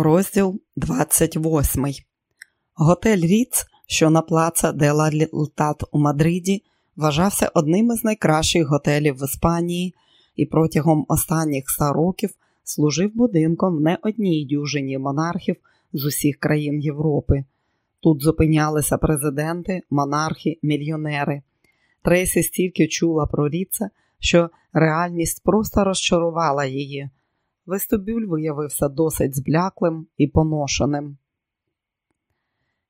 Розділ 28. Готель Ріц, що на плаца де ла Лтат у Мадриді, вважався одним із найкращих готелів в Іспанії і протягом останніх ста років служив будинком не одній дюжині монархів з усіх країн Європи. Тут зупинялися президенти, монархи, мільйонери. Трейсі стільки чула про Ріца, що реальність просто розчарувала її. Вестибюль виявився досить збляклим і поношеним.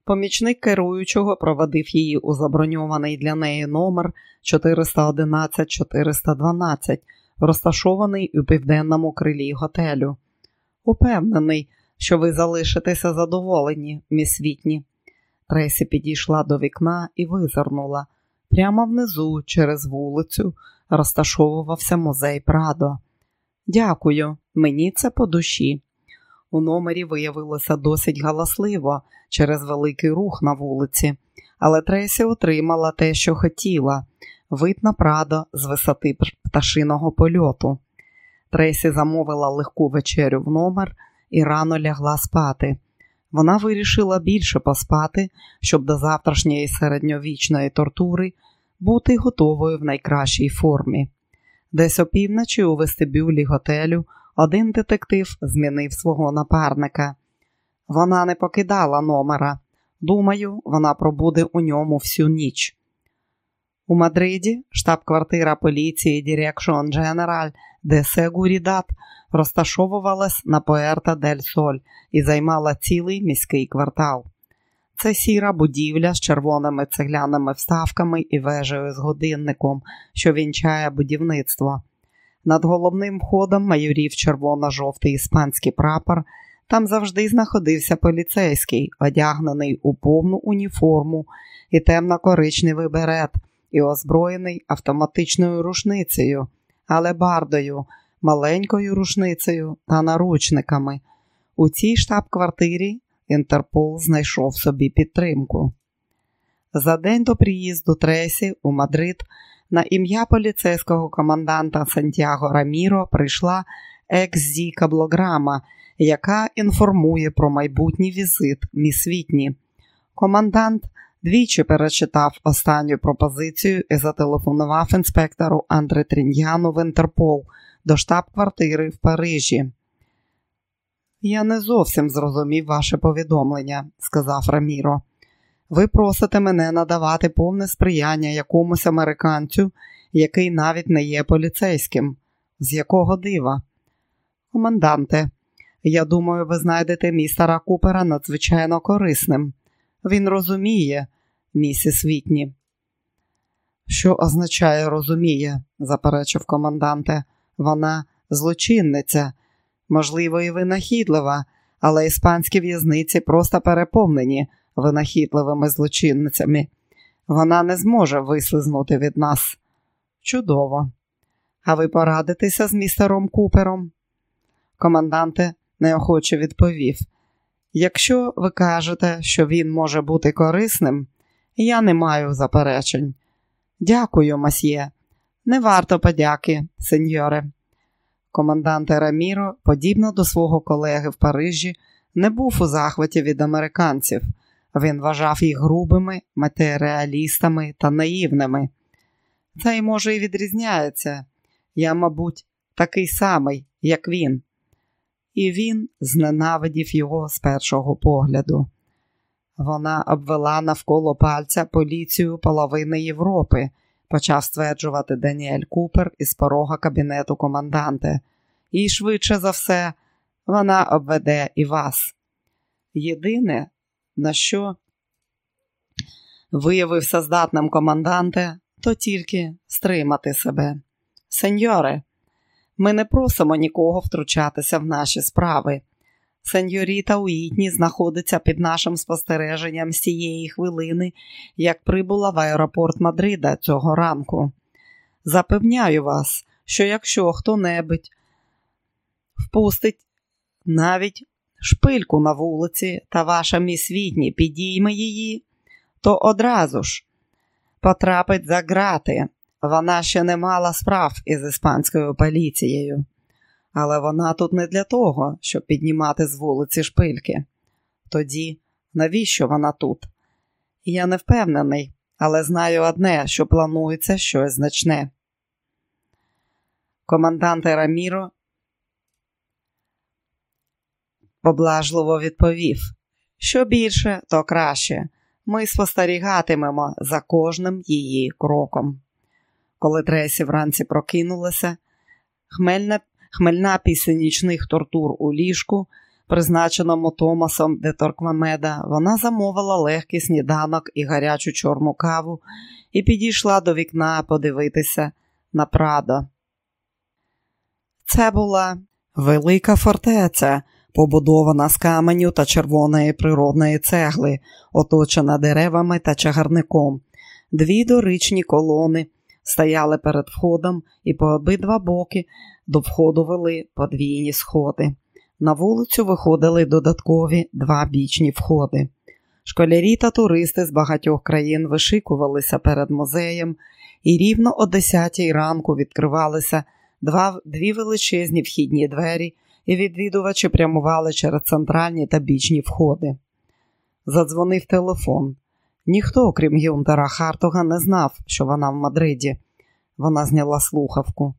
Помічник керуючого проводив її у заброньований для неї номер 411-412, розташований у південному крилі готелю. Упевнений, що ви залишитеся задоволені, міс Вітні. Тресі підійшла до вікна і визирнула. Прямо внизу, через вулицю, розташовувався музей Прадо. Дякую, мені це по душі. У номері виявилося досить галасливо через великий рух на вулиці, але Тресі отримала те, що хотіла вид на Прадо з висоти пташиного польоту. Тресі замовила легку вечерю в номер і рано лягла спати. Вона вирішила більше поспати, щоб до завтрашньої середньовічної тортури бути готовою в найкращій формі. Десь опівночі у вестибюлі готелю один детектив змінив свого напарника. Вона не покидала номера. Думаю, вона пробуде у ньому всю ніч. У Мадриді штаб-квартира поліції Direction General де Seguridad розташовувалась на Поерта дель Соль і займала цілий міський квартал. Це сіра будівля з червоними цегляними вставками і вежею з годинником, що вінчає будівництво. Над головним входом майорів червоно-жовтий іспанський прапор. Там завжди знаходився поліцейський, одягнений у повну уніформу і темно-коричневий берет, і озброєний автоматичною рушницею, але бардою, маленькою рушницею та наручниками. У цій штаб-квартирі Інтерпол знайшов собі підтримку. За день до приїзду Тресі у Мадрид на ім'я поліцейського команданта Сантьяго Раміро прийшла екс-зі каблограма, яка інформує про майбутній візит місвітні. Командант двічі перечитав останню пропозицію і зателефонував інспектору Андре Тріньяну в Інтерпол до штаб-квартири в Парижі. Я не зовсім зрозумів ваше повідомлення, сказав Раміро. Ви просите мене надавати повне сприяння якомусь американцю, який навіть не є поліцейським. З якого дива? Команданте, я думаю, ви знайдете містера Купера надзвичайно корисним. Він розуміє, місіс Вітні. Що означає розуміє, заперечив команданте. Вона злочинниця, можливо, і винахідлива, але іспанські в'язниці просто переповнені винахідливими злочинницями. Вона не зможе вислизнути від нас. Чудово. А ви порадитеся з містером Купером? Команданте неохоче відповів. Якщо ви кажете, що він може бути корисним, я не маю заперечень. Дякую, масьє. Не варто подяки, сеньоре. Команданте Раміро, подібно до свого колеги в Парижі, не був у захваті від американців. Він вважав їх грубими, матеріалістами та наївними. Та й, може, і відрізняється. Я, мабуть, такий самий, як він. І він зненавидів його з першого погляду. Вона обвела навколо пальця поліцію половини Європи, почав стверджувати Даніель Купер із порога кабінету команданти. І швидше за все, вона обведе і вас. Єдине, на що виявився здатним команданте, то тільки стримати себе. Сеньоре, ми не просимо нікого втручатися в наші справи. Сеньоріта Уітні знаходиться під нашим спостереженням з цієї хвилини, як прибула в аеропорт Мадрида цього ранку. Запевняю вас, що якщо хто-небудь впустить навіть шпильку на вулиці та ваша міс Відні підійме її, то одразу ж потрапить за грати. Вона ще не мала справ із іспанською поліцією. Але вона тут не для того, щоб піднімати з вулиці шпильки. Тоді навіщо вона тут? Я не впевнений, але знаю одне, що планується щось значне. Командант Раміро поблажливо відповів що більше, то краще. Ми спостерігатимемо за кожним її кроком. Коли Тресі вранці прокинулася, хмельна, хмельна після нічних тортур у ліжку, призначеному Томасом де Торквамеда, вона замовила легкий сніданок і гарячу чорну каву і підійшла до вікна подивитися на Прадо. Це була велика фортеця побудована з каменю та червоної природної цегли, оточена деревами та чагарником. Дві доричні колони стояли перед входом і по обидва боки до входу вели подвійні сходи. На вулицю виходили додаткові два бічні входи. Школярі та туристи з багатьох країн вишикувалися перед музеєм, і рівно о 10 ранку відкривалися два, дві величезні вхідні двері, і відвідувачі прямували через центральні та бічні входи. Задзвонив телефон. Ніхто, окрім Юнтера Хартога, не знав, що вона в Мадриді. Вона зняла слухавку.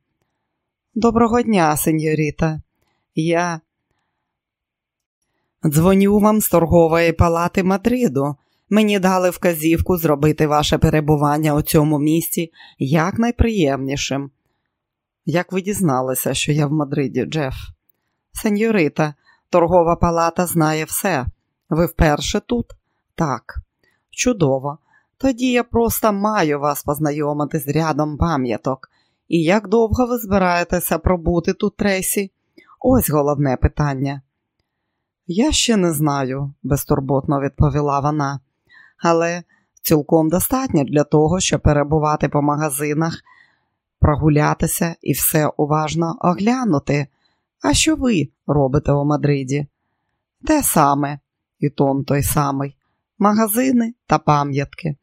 Доброго дня, сеньоріта. Я дзвоню вам з торгової палати Мадриду. Мені дали вказівку зробити ваше перебування у цьому місці якнайприємнішим. Як ви дізналися, що я в Мадриді, Джеф? Сеньорита, торгова палата знає все. Ви вперше тут? Так. Чудово. Тоді я просто маю вас познайомити з рядом пам'яток. І як довго ви збираєтеся пробути тут, Трейсі? Ось головне питання. Я ще не знаю, безтурботно відповіла вона, але цілком достатньо для того, щоб перебувати по магазинах, прогулятися і все уважно оглянути. А що ви робите у Мадриді? Те саме, і тон той самий, магазини та пам'ятки.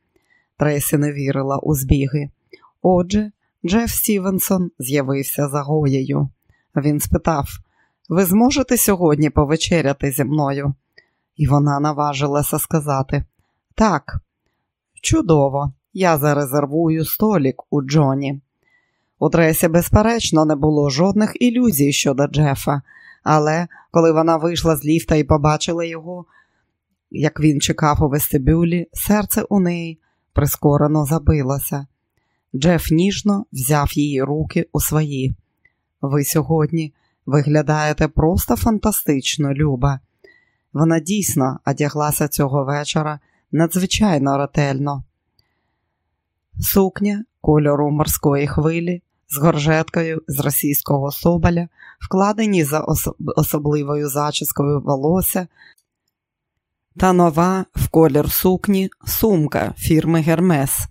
Тресі не вірила у збіги. Отже, Джеф Стівенсон з'явився за Гоєю. Він спитав: Ви зможете сьогодні повечеряти зі мною? І вона наважилася сказати: Так, чудово, я зарезервую столік у Джоні. У Тресі, безперечно, не було жодних ілюзій щодо Джефа, але коли вона вийшла з ліфта і побачила його, як він чекав у вестибюлі, серце у неї прискорено забилося. Джеф ніжно взяв її руки у свої. Ви сьогодні виглядаєте просто фантастично, Люба. Вона дійсно одяглася цього вечора надзвичайно ретельно. Сукня кольору морської хвилі з горжеткою з російського соболя, вкладені за особливою зачіскою волосся, та нова в колір сукні сумка фірми Гермес.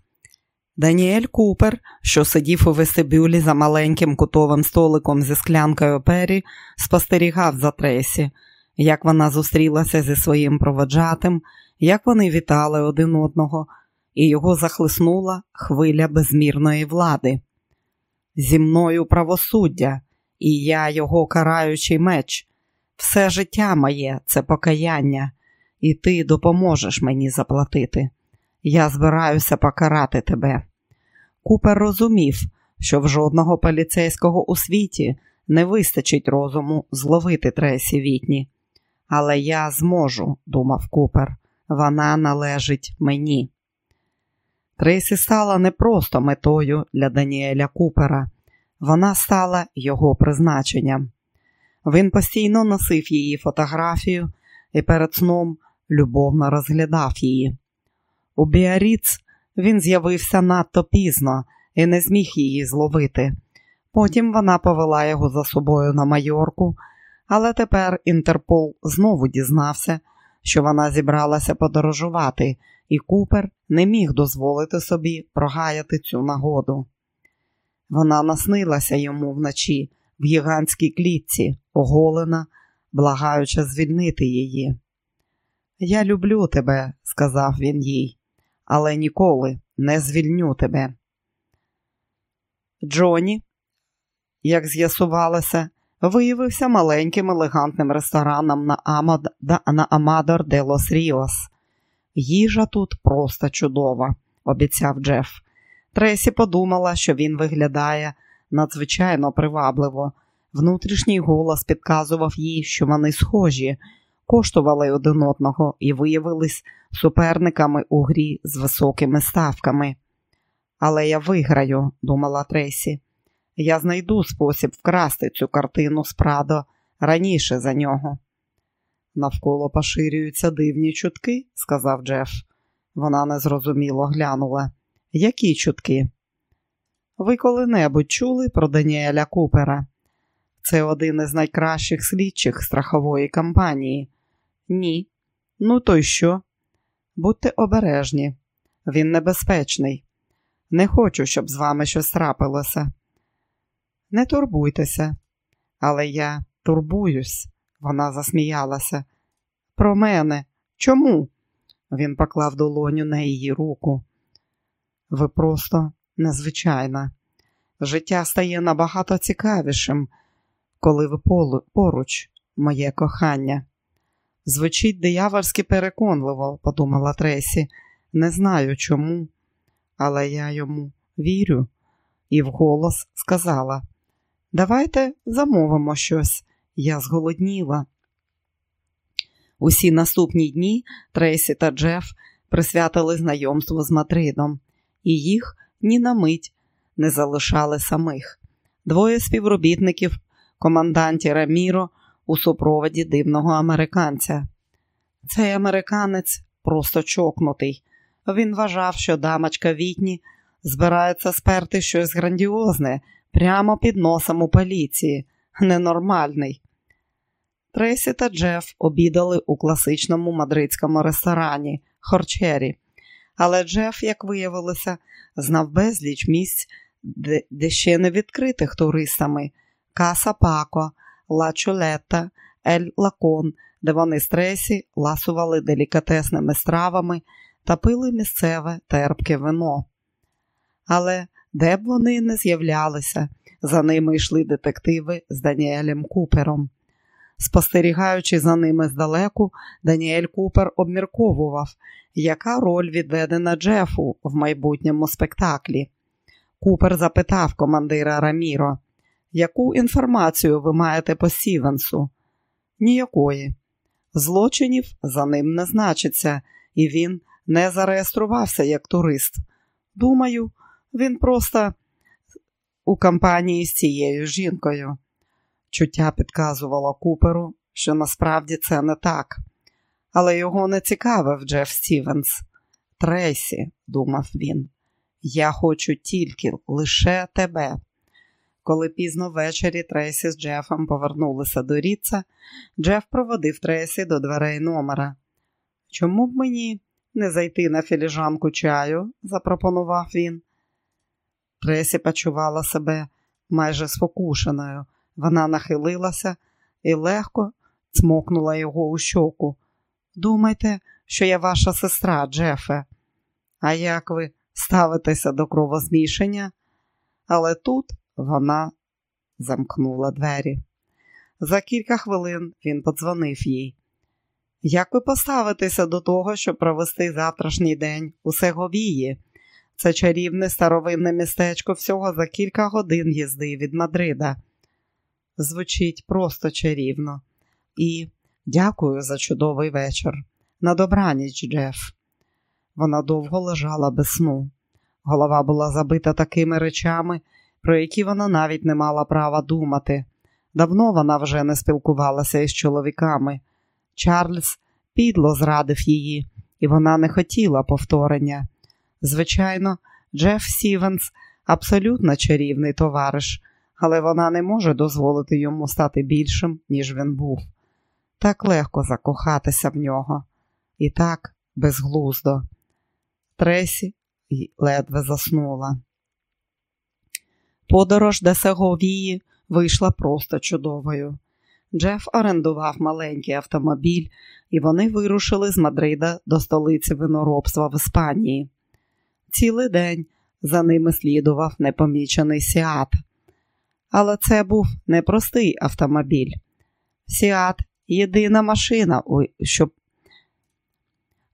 Даніель Купер, що сидів у вестибюлі за маленьким кутовим столиком зі склянкою пері, спостерігав за Тресі, як вона зустрілася зі своїм проводжатим, як вони вітали один одного, і його захлиснула хвиля безмірної влади зі мною правосуддя, і я його караючий меч. Все життя моє це покаяння, і ти допоможеш мені заплатити. Я збираюся покарати тебе. Купер розумів, що в жодного поліцейського у світі не вистачить розуму зловити Тресі Вітні. Але я зможу, думав Купер, вона належить мені. Трейсі стала не просто метою для Даніеля Купера, вона стала його призначенням. Він постійно носив її фотографію і перед сном любовно розглядав її. У Біаріц він з'явився надто пізно і не зміг її зловити. Потім вона повела його за собою на Майорку, але тепер Інтерпол знову дізнався, що вона зібралася подорожувати і Купер не міг дозволити собі прогаяти цю нагоду. Вона наснилася йому вночі в гігантській клітці, оголена, благаючи звільнити її. Я люблю тебе, сказав він їй, але ніколи не звільню тебе. Джоні, як з'ясувалося, виявився маленьким елегантним рестораном на, Амад... на Амадор де Лос Ріос. Їжа тут просто чудова, обіцяв Джеф. Тресі подумала, що він виглядає надзвичайно привабливо. Внутрішній голос підказував їй, що вони схожі, коштували один одного і виявились суперниками у грі з високими ставками. Але я виграю, думала Тресі. Я знайду спосіб вкрасти цю картину з Прадо раніше за нього. Навколо поширюються дивні чутки, сказав Джеф. Вона незрозуміло глянула. Які чутки? Ви коли-небудь чули про Даніеля Купера? Це один із найкращих слідчих страхової кампанії. Ні. Ну, то й що? Будьте обережні, він небезпечний. Не хочу, щоб з вами щось трапилося. Не турбуйтеся, але я турбуюсь, вона засміялася. Про мене. Чому? Він поклав долоню на її руку. Ви просто незвичайна. Життя стає набагато цікавішим, коли ви поруч, моє кохання. Звучить диявольськи переконливо, подумала Тресі. Не знаю чому, але я йому вірю і вголос сказала: Давайте замовимо щось. Я зголодніла. Усі наступні дні Трейсі та Джеф присвятили знайомству з Мадридом, і їх ні на мить не залишали самих. Двоє співробітників, команданті Раміро у супроводі дивного американця. Цей американець просто чокнутий. Він вважав, що дамочка Вітні збирається сперти щось грандіозне прямо під носом у поліції. Ненормальний. Тресі та Джеф обідали у класичному мадридському ресторані Хорчер. Але Джеф, як виявилося, знав безліч місць, де, ще не відкритих туристами Каса Пако, Ла Чулетта, Ель Лакон, де вони з Тресі ласували делікатесними стравами та пили місцеве терпке вино. Але де б вони не з'являлися, за ними йшли детективи з Даніелем Купером. Спостерігаючи за ними здалеку, Даніель Купер обмірковував, яка роль відведена Джефу в майбутньому спектаклі. Купер запитав командира Раміро, яку інформацію ви маєте по Сівенсу? Ніякої. Злочинів за ним не значиться, і він не зареєструвався як турист. Думаю, він просто у компанії з цією жінкою. Чуття підказувало Куперу, що насправді це не так. Але його не цікавив Джеф Стівенс. Трейсі, думав він, я хочу тільки лише тебе. Коли пізно ввечері Трейсі з Джефом повернулися до Ріца, Джеф проводив Трейсі до дверей номера. Чому б мені не зайти на філіжанку чаю? запропонував він. Тресі почувала себе майже спокушеною. Вона нахилилася і легко цмокнула його у щоку. Думайте, що я ваша сестра, Джефе. А як ви ставитеся до кровозмішання? Але тут вона замкнула двері. За кілька хвилин він подзвонив їй. Як ви поставитеся до того, щоб провести завтрашній день у Сеговії? Це чарівне старовинне містечко всього за кілька годин їзди від Мадрида. Звучить просто чарівно. І дякую за чудовий вечір. На добраніч, Джеф. Вона довго лежала без сну. Голова була забита такими речами, про які вона навіть не мала права думати. Давно вона вже не спілкувалася із чоловіками. Чарльз підло зрадив її, і вона не хотіла повторення. Звичайно, Джеф Сівенс абсолютно чарівний товариш, але вона не може дозволити йому стати більшим, ніж він був. Так легко закохатися в нього. І так безглуздо. Тресі ледве заснула. Подорож до Сеговії вийшла просто чудовою. Джеф орендував маленький автомобіль, і вони вирушили з Мадрида до столиці виноробства в Іспанії. Цілий день за ними слідував непомічений сіат. Але це був непростий автомобіль. Сіат єдина машина, що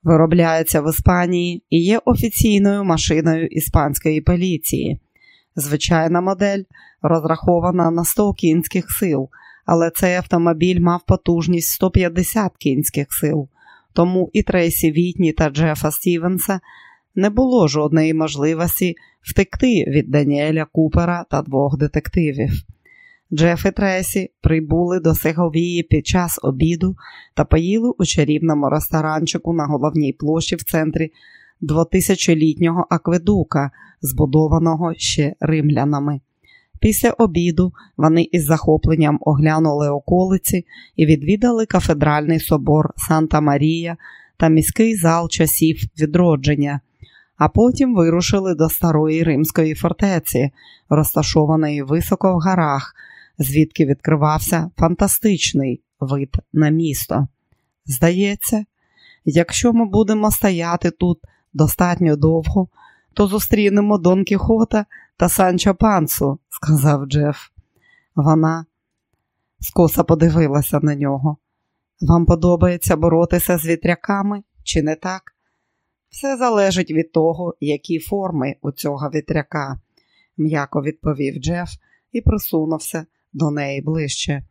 виробляється в Іспанії і є офіційною машиною іспанської поліції. Звичайна модель розрахована на 100 кінських сил, але цей автомобіль мав потужність 150 кінських сил. Тому і Трейсі Вітні та Джефа Стівенса не було жодної можливості втекти від Даніеля Купера та двох детективів. Джеф і Тресі прибули до Сеговії під час обіду та поїли у чарівному ресторанчику на головній площі в центрі 2000-літнього акведука, збудованого ще римлянами. Після обіду вони із захопленням оглянули околиці і відвідали кафедральний собор Санта Марія та міський зал часів відродження, а потім вирушили до старої римської фортеці, розташованої високо в горах, звідки відкривався фантастичний вид на місто. Здається, якщо ми будемо стояти тут достатньо довго, то зустрінемо Дон Кіхота та Санчо Пансу, сказав Джеф. Вона скоса подивилася на нього. Вам подобається боротися з вітряками, чи не так? Все залежить від того, які форми у цього вітряка, м'яко відповів Джеф і присунувся до неї ближче.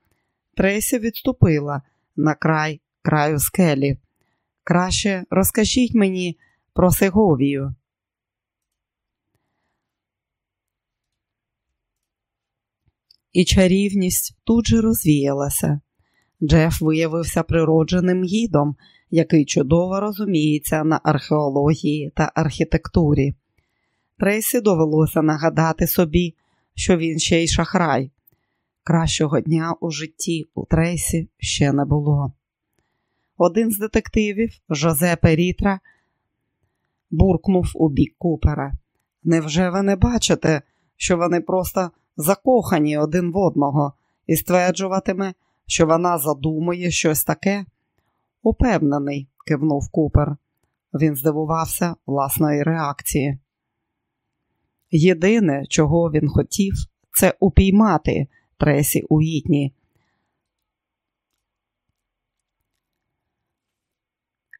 Трейсі відступила на край краю скелі. Краще розкажіть мені про Сеговію. І чарівність тут же розвіялася. Джеф виявився природженим гідом, який чудово розуміється на археології та архітектурі. Трейсі довелося нагадати собі, що він ще й шахрай. Кращого дня у житті у Трейсі ще не було. Один з детективів, Жозе Перітра, буркнув у бік Купера. Невже ви не бачите, що вони просто закохані один в одного і стверджуватиме, що вона задумує щось таке? Упевнений, кивнув Купер. Він здивувався власної реакції. Єдине, чого він хотів, це упіймати Тресі Уітні.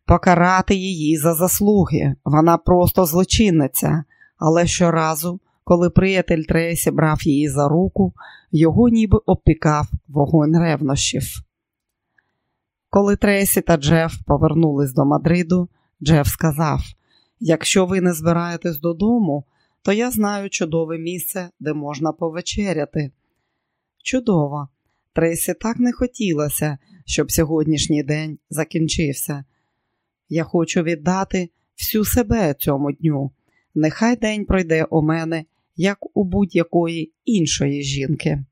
Покарати її за заслуги. Вона просто злочинниця, але щоразу, коли приятель Тресі брав її за руку, його ніби обпікав вогонь ревнощів. Коли Тресі та Джеф повернулись до Мадриду, Джеф сказав: якщо ви не збираєтесь додому, то я знаю чудове місце, де можна повечеряти. Чудово. Тресі так не хотілося, щоб сьогоднішній день закінчився. Я хочу віддати всю себе цьому дню. Нехай день пройде у мене, як у будь-якої іншої жінки.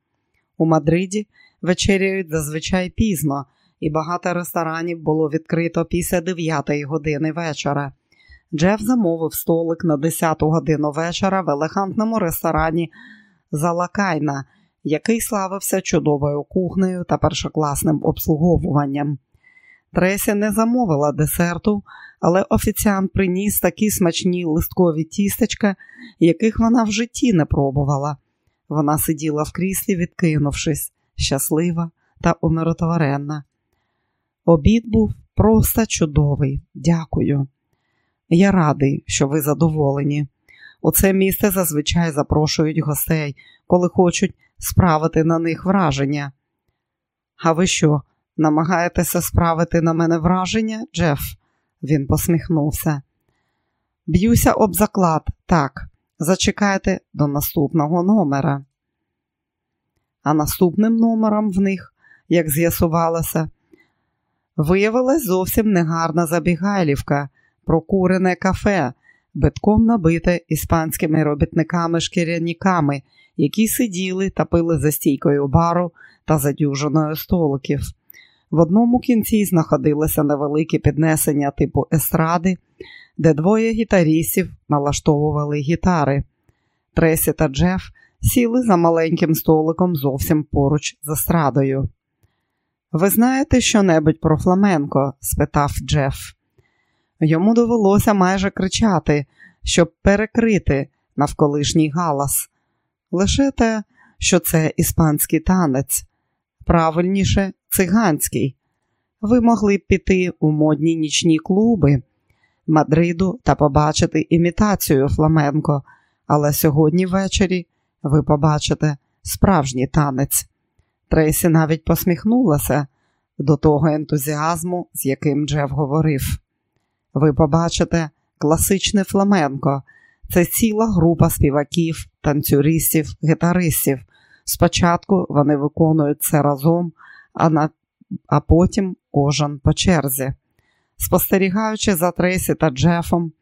У Мадриді вечеряють зазвичай пізно, і багато ресторанів було відкрито після 9 години вечора. Джеф замовив столик на 10 годину вечора в елегантному ресторані Залакайна, який славився чудовою кухнею та першокласним обслуговуванням. Тресі не замовила десерту, але офіціант приніс такі смачні листкові тістечка, яких вона в житті не пробувала. Вона сиділа в кріслі, відкинувшись, щаслива та умиротворенна. Обід був просто чудовий. Дякую. Я радий, що ви задоволені. У це місце зазвичай запрошують гостей, коли хочуть справити на них враження. А ви що, намагаєтеся справити на мене враження, Джеф? Він посміхнувся. Б'юся об заклад, так, зачекайте до наступного номера. А наступним номером в них, як з'ясувалося, виявилась зовсім негарна забігайлівка, прокурене кафе, битком набите іспанськими робітниками-шкіряніками, які сиділи та пили за стійкою бару та за дюжиною столиків. В одному кінці знаходилося невелике піднесення типу естради, де двоє гітарістів налаштовували гітари. Тресі та Джеф сіли за маленьким столиком зовсім поруч з естрадою. Ви знаєте що-небудь про Фламенко? спитав Джеф. Йому довелося майже кричати, щоб перекрити навколишній галас. Лише те, що це іспанський танець, правильніше циганський. Ви могли б піти у модні нічні клуби Мадриду та побачити імітацію Фламенко, але сьогодні ввечері ви побачите справжній танець. Трейсі навіть посміхнулася до того ентузіазму, з яким Джеф говорив. Ви побачите класичне фламенко. Це ціла група співаків, танцюристів, гітаристів. Спочатку вони виконують це разом, а, на... а потім кожен по черзі. Спостерігаючи за Трейсі та Джефом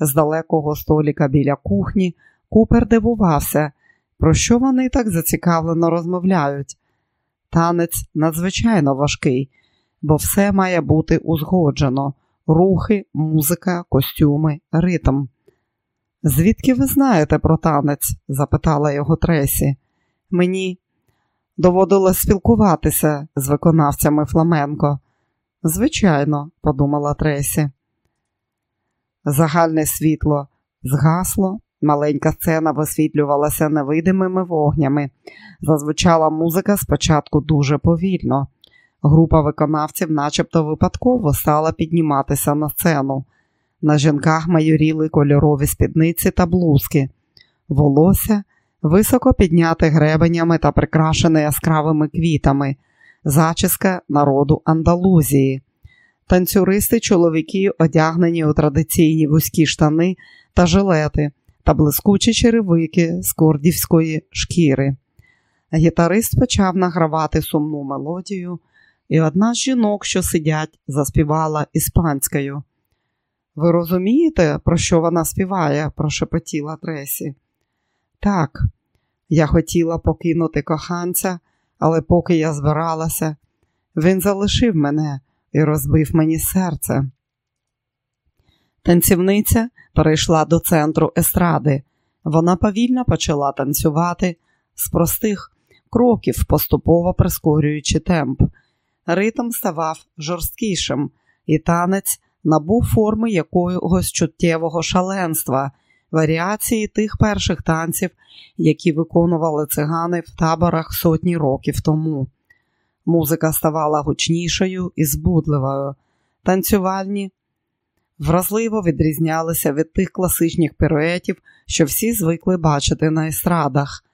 з далекого століка біля кухні, Купер дивувався, про що вони так зацікавлено розмовляють. Танець надзвичайно важкий, бо все має бути узгоджено рухи, музика, костюми, ритм. Звідки ви знаєте про танець? запитала його Тресі. Мені доводилось спілкуватися з виконавцями Фламенко. Звичайно, подумала Тресі. Загальне світло згасло, маленька сцена висвітлювалася невидимими вогнями. Зазвучала музика спочатку дуже повільно. Група виконавців, начебто випадково, стала підніматися на сцену. На жінках майоріли кольорові спідниці та блузки, волосся високо підняте гребенями та прикрашене яскравими квітами, зачіска народу Андалузії. Танцюристи чоловіки одягнені у традиційні вузькі штани та жилети та блискучі черевики з кордівської шкіри. Гітарист почав награвати сумну мелодію, і одна з жінок, що сидять, заспівала іспанською. Ви розумієте, про що вона співає? прошепотіла Тресі. Так, я хотіла покинути коханця, але поки я збиралася, він залишив мене і розбив мені серце. Танцівниця перейшла до центру естради. Вона повільно почала танцювати з простих кроків, поступово прискорюючи темп. Ритм ставав жорсткішим, і танець набув форми якогось чуттєвого шаленства, варіації тих перших танців, які виконували цигани в таборах сотні років тому. Музика ставала гучнішою і збудливою. Танцювальні вразливо відрізнялися від тих класичних піруетів, що всі звикли бачити на естрадах.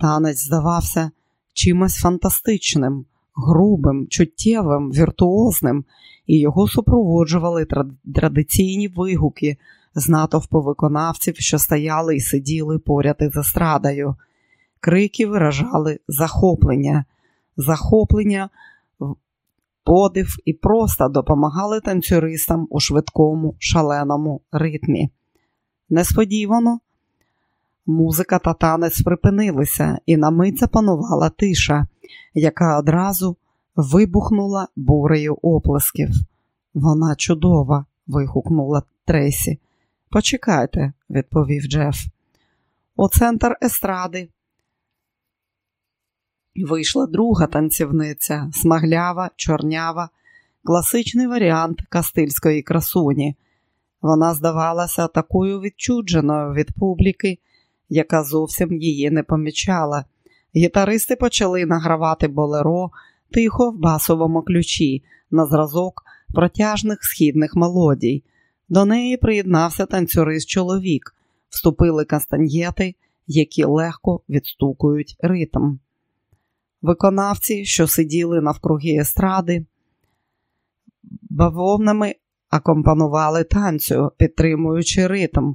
Танець здавався чимось фантастичним, грубим, чуттєвим, віртуозним, і його супроводжували традиційні вигуки з натовпу виконавців, що стояли і сиділи поряд із естрадою. Крики виражали захоплення, захоплення, подив і просто допомагали танцюристам у швидкому, шаленому ритмі. Несподівано музика та танець припинилися, і на мить запанувала тиша, яка одразу вибухнула бурею оплесків. Вона чудова, вигукнула Тресі. Почекайте, відповів Джеф. У центр естради вийшла друга танцівниця, смаглява, чорнява, класичний варіант кастильської красуні. Вона здавалася такою відчудженою від публіки, яка зовсім її не помічала. Гітаристи почали награвати болеро тихо в басовому ключі на зразок протяжних східних мелодій. До неї приєднався танцюрист чоловік, вступили кастаньєти, які легко відстукують ритм. Виконавці, що сиділи навкруги естради, бавовнами акомпанували танцю, підтримуючи ритм.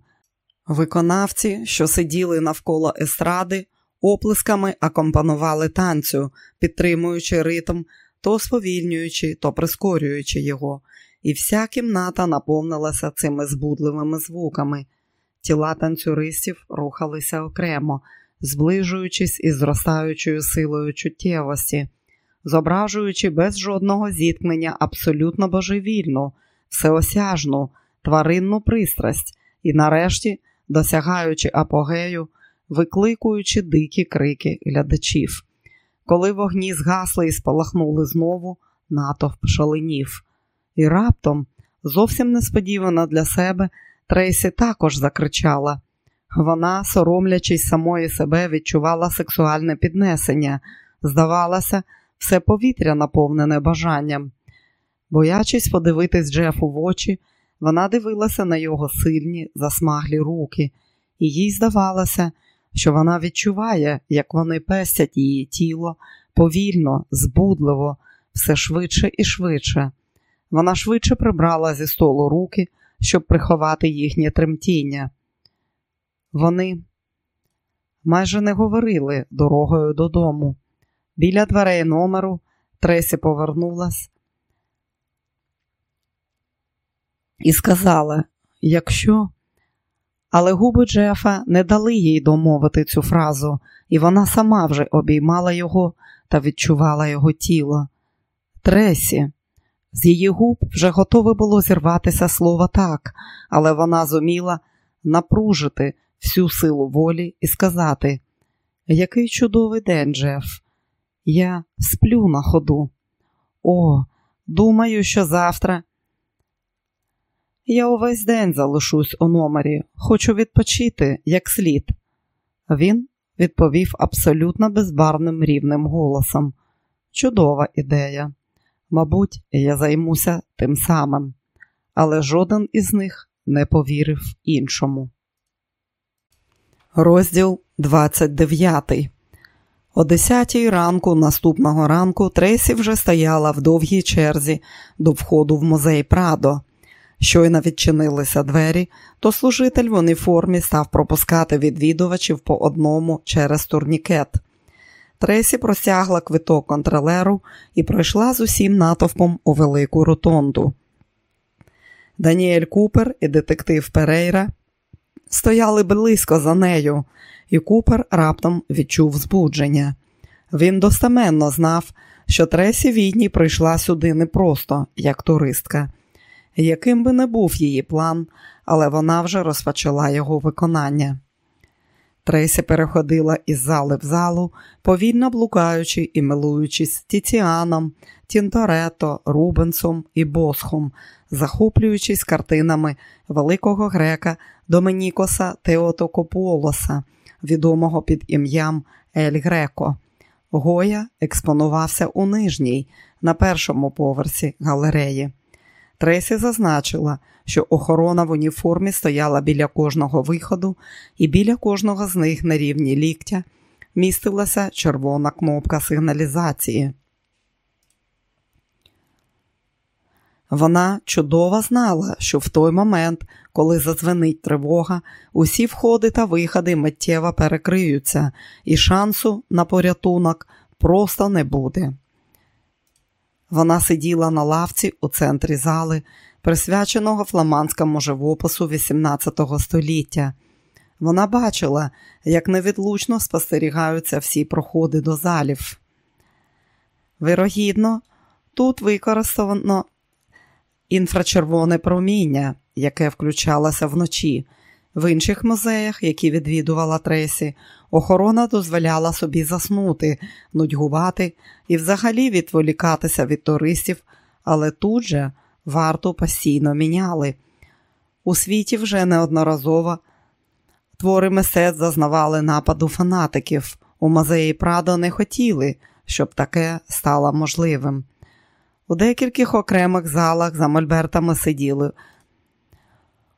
Виконавці, що сиділи навколо естради, оплесками акомпанували танцю, підтримуючи ритм, то сповільнюючи, то прискорюючи його, і вся кімната наповнилася цими збудливими звуками. Тіла танцюристів рухалися окремо, зближуючись із зростаючою силою чуттєвості, зображуючи без жодного зіткнення абсолютно божевільну, всеосяжну, тваринну пристрасть і, нарешті, досягаючи апогею, викликуючи дикі крики глядачів. Коли вогні згасли і спалахнули знову, натовп шаленів. І раптом, зовсім несподівано для себе, Трейсі також закричала. Вона, соромлячись самої себе, відчувала сексуальне піднесення. Здавалося, все повітря наповнене бажанням. Боячись подивитись Джефу в очі, вона дивилася на його сильні, засмаглі руки, і їй здавалося, що вона відчуває, як вони пестять її тіло повільно, збудливо, все швидше і швидше. Вона швидше прибрала зі столу руки, щоб приховати їхнє тремтіння. Вони майже не говорили дорогою додому. Біля дверей номеру Тресі повернулась і сказала, якщо. Але губи Джефа не дали їй домовити цю фразу, і вона сама вже обіймала його та відчувала його тіло. Тресі, з її губ вже готове було зірватися слово так, але вона зуміла напружити всю силу волі і сказати: Який чудовий день, Джеф, я сплю на ходу. О, думаю, що завтра. Я увесь день залишусь у номері, хочу відпочити як слід. Він відповів абсолютно безбарним рівним голосом. Чудова ідея. Мабуть, я займуся тим самим, але жоден із них не повірив іншому. Розділ 29 О 10 ранку наступного ранку Тресі вже стояла в довгій черзі до входу в музей Прадо. Щойно відчинилися двері, то служитель в уніформі став пропускати відвідувачів по одному через турнікет. Тресі простягла квиток контролеру і пройшла з усім натовпом у велику ротонду. Даніель Купер і детектив Перейра стояли близько за нею, і Купер раптом відчув збудження. Він достеменно знав, що Тресі Відні прийшла сюди не просто як туристка. Яким би не був її план, але вона вже розпочала його виконання. Тресі переходила із зали в залу, повільно блукаючи і милуючись Тіціаном, Тінторето, Рубенсом і Босхом, захоплюючись картинами великого грека Доменікоса Теотокополоса, відомого під ім'ям Ель Греко. Гоя експонувався у нижній, на першому поверсі галереї. Тресі зазначила, що охорона в уніформі стояла біля кожного виходу, і біля кожного з них на рівні ліктя містилася червона кнопка сигналізації. Вона чудово знала, що в той момент, коли задзвенить тривога, усі входи та виходи миттєво перекриються, і шансу на порятунок просто не буде. Вона сиділа на лавці у центрі зали, присвяченого фламандському живопису XVIII століття. Вона бачила, як невідлучно спостерігаються всі проходи до залів. Вирогідно, тут використано інфрачервоне проміння, яке включалося вночі. В інших музеях, які відвідувала Тресі, охорона дозволяла собі заснути, нудьгувати і взагалі відволікатися від туристів, але тут же варту постійно міняли. У світі вже неодноразово твори мистецтв зазнавали нападу фанатиків. У музеї Прадо не хотіли, щоб таке стало можливим. У декількох окремих залах за мольбертами сиділи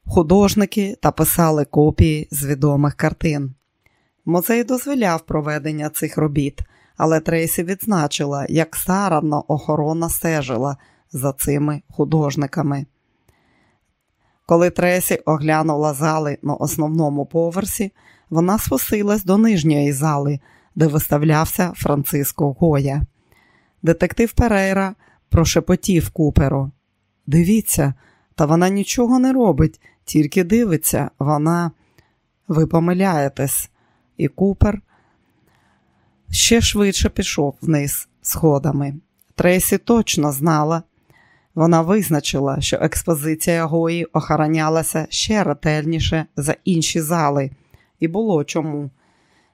художники та писали копії з відомих картин. Музей дозволяв проведення цих робіт, але Трейсі відзначила, як старанно охорона стежила за цими художниками. Коли Тресі оглянула зали на основному поверсі, вона спустилась до нижньої зали, де виставлявся Франциско Гоя. Детектив Перейра прошепотів куперу. Дивіться, та вона нічого не робить, тільки дивиться, вона. Ви помиляєтесь, і купер ще швидше пішов вниз сходами. Трейсі точно знала. Вона визначила, що експозиція Гої охоронялася ще ретельніше за інші зали, і було чому.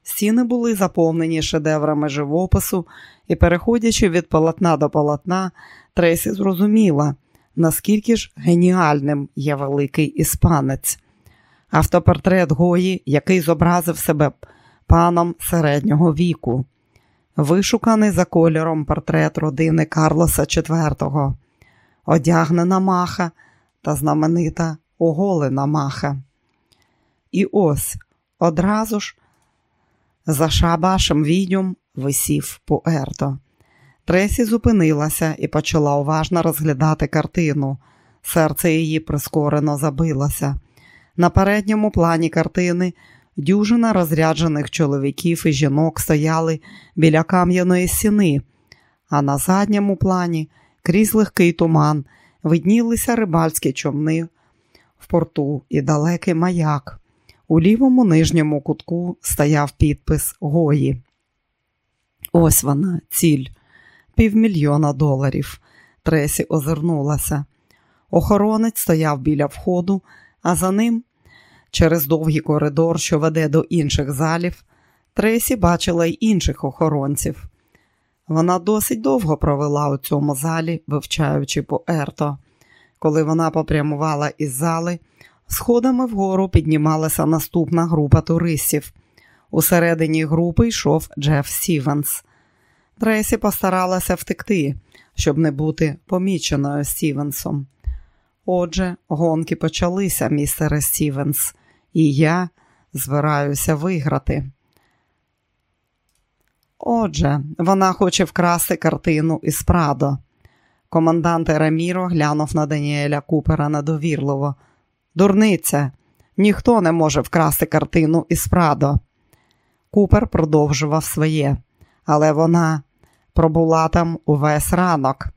Стіни були заповнені шедеврами живопису, і, переходячи від полотна до полотна, Трейсі зрозуміла, наскільки ж геніальним є великий іспанець. автопортрет Гої, який зобразив себе паном середнього віку, вишуканий за кольором портрет родини Карлоса IV, одягнена маха та знаменита оголена маха. І ось одразу ж за шабашем відьом висів Пуерто. Тресі зупинилася і почала уважно розглядати картину. Серце її прискорено забилося. На передньому плані картини дюжина розряджених чоловіків і жінок стояли біля кам'яної стіни, а на задньому плані, крізь легкий туман, виднілися рибальські човни в порту і далекий маяк. У лівому нижньому кутку стояв підпис Гої. Ось вона, ціль, півмільйона доларів. Тресі озирнулася. Охоронець стояв біля входу, а за ним, через довгий коридор, що веде до інших залів, Тресі бачила й інших охоронців. Вона досить довго провела у цьому залі, вивчаючи поерто. Коли вона попрямувала із зали, сходами вгору піднімалася наступна група туристів. Усередині групи йшов Джеф Стівенс. Тресі постаралася втекти, щоб не бути поміченою Стівенсом. Отже, гонки почалися, містере Стівенс, і я збираюся виграти. Отже, вона хоче вкрасти картину із Прадо. Командант Раміро глянув на Даніеля Купера недовірливо. Дурниця, ніхто не може вкрасти картину із Прадо. Купер продовжував своє, але вона пробула там увесь ранок.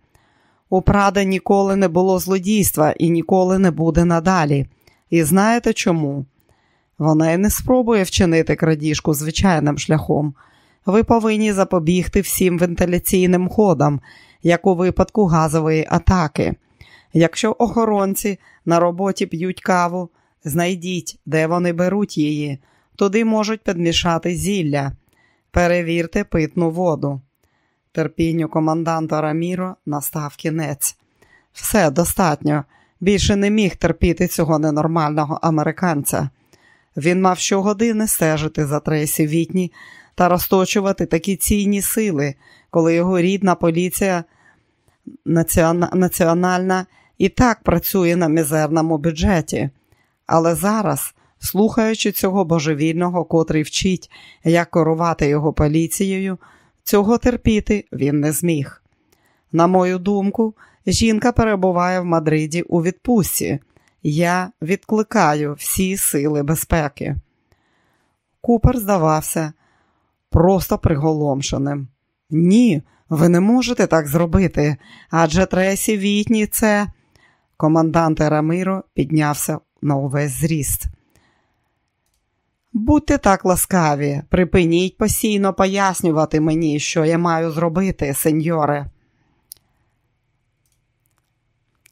У Прада ніколи не було злодійства і ніколи не буде надалі. І знаєте чому? Вона й не спробує вчинити крадіжку звичайним шляхом. Ви повинні запобігти всім вентиляційним ходам, як у випадку газової атаки. Якщо охоронці на роботі п'ють каву, знайдіть, де вони беруть її, туди можуть підмішати зілля. Перевірте питну воду. Терпінню команданта Раміро настав кінець. Все достатньо. Більше не міг терпіти цього ненормального американця. Він мав щогодини стежити за Трейсі Вітні та розточувати такі цінні сили, коли його рідна поліція національна і так працює на мізерному бюджеті. Але зараз, слухаючи цього божевільного, котрий вчить, як керувати його поліцією, цього терпіти він не зміг. На мою думку, жінка перебуває в Мадриді у відпустці. Я відкликаю всі сили безпеки. Купер здавався просто приголомшеним. Ні, ви не можете так зробити, адже Тресі Вітні це. Командант Рамиро піднявся на увесь зріст. Будьте так ласкаві, припиніть постійно пояснювати мені, що я маю зробити, сеньоре.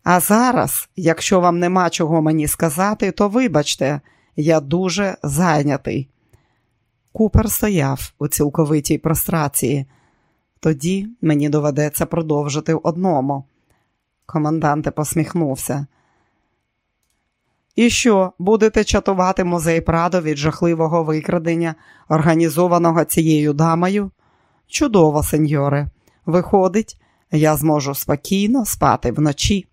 А зараз, якщо вам нема чого мені сказати, то вибачте, я дуже зайнятий. Купер стояв у цілковитій прострації. Тоді мені доведеться продовжити одному. Команданте посміхнувся. І що, будете чатувати музей Прадо від жахливого викрадення, організованого цією дамою? Чудово, сеньоре. Виходить, я зможу спокійно спати вночі.